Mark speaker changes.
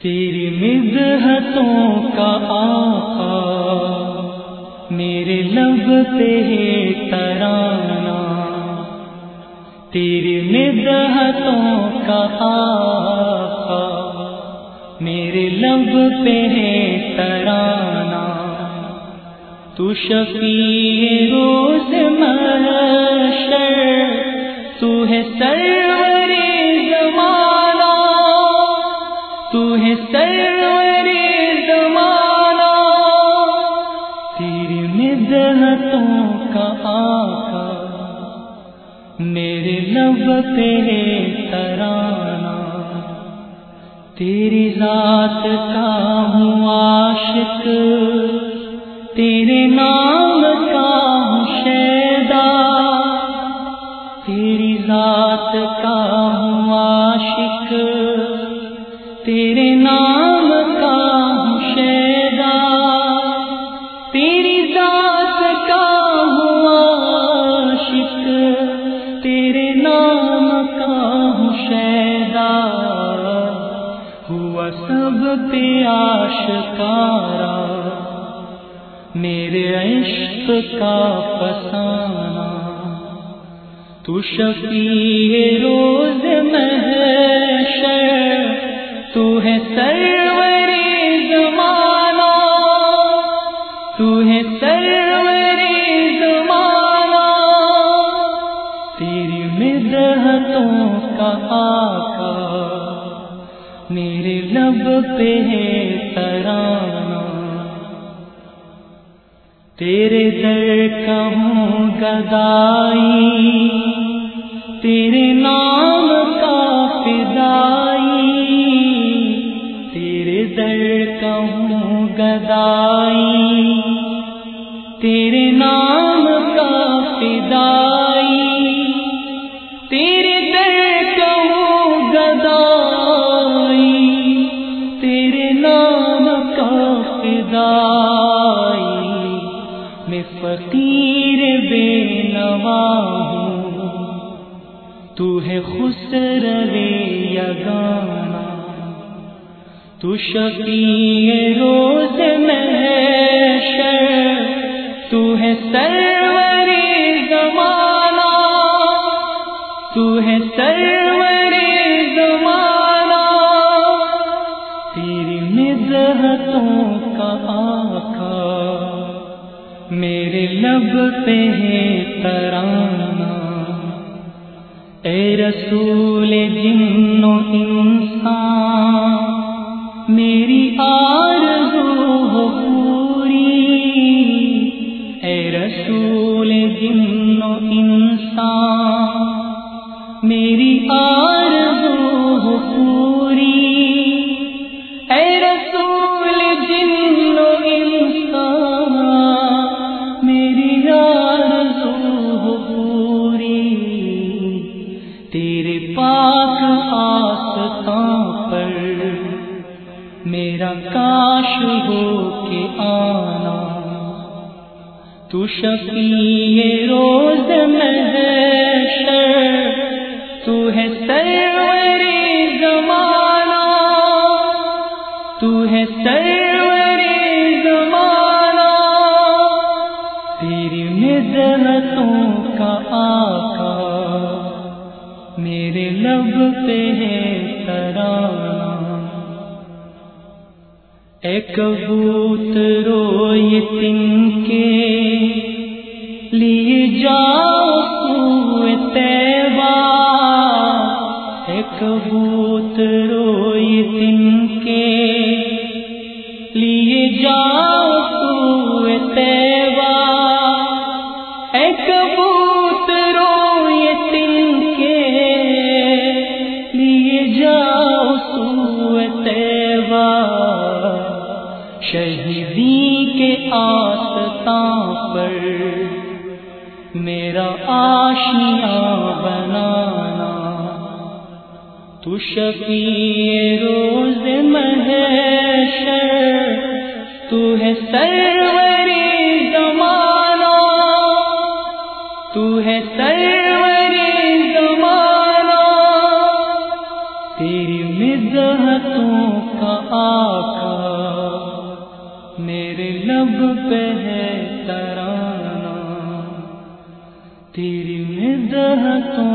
Speaker 1: تیری مدحتوں کا آقا، میرے لب پہ ہے ترانا تیری مدحتوں کا آقا، میرے لب پہ ہے ترانا تو شفیع روز محشر تو ہے سروری ہے سروری زمانہ، تیری مدحتوں کا آقا، میرے لب پہ ہے ترانا تیری ذات کا ہوں عاشق، تیرے نام کا ہوں شیدا تیری ذات کا ہوں عاشق تیرے نام کا شیدا تیری ذات کا ہوں عاشق۔ تیرے نام کا ہوں شیدا ہوا سب پہ آشکارا۔ میرے عشق کا فسانہ۔ تو شفیع روز محشر۔ تو ہے سروری زمانہ، تو ہے سروری زمانہ۔ تیری مدحتوں کا آقا، میرے لب پہ ہے ترانہ۔ تیرے در کا ہوں گدائی، تیرے نام در کا ہوں گدائی، تیرے نام کا فدائی، تیرے در کا ہوں گدائی، تیرے نام کا فدائی۔ میں فقیر بے نوا ہوں، تو ہے خسر یگانا تو شفیع روز محشر، تو ہے سروری زمانہ، تو ہے سروری زمانہ۔ تیری مدحتوں کا آقا، میرے لب پہ ہے ترانہ۔ اے رسول جن و انسان میری آرزو ہو پوری۔ اے رسول جن و انسان میری آرزو ہو پوری۔ میرا کاش ہو کے آنا۔ تو شفیع روز محشر، تو ہے سروری زمانہ۔ تو ہے سروری زمانہ۔ تیری مدحتوں کا آقا میرے لب پہ ہے۔ ایک بوت روئی تن کے لیے جاؤ تیوا۔ اے ایک بوت تن شہیدی کے آستان پر میرا آشیاں بنانا۔ تو شفیع روز محشر، تو ہے سروری زمانہ۔ تو ہے سروری زمانہ۔ تیری مدحتوں کا لب پہ ہے ترانہ تیری مدحتوں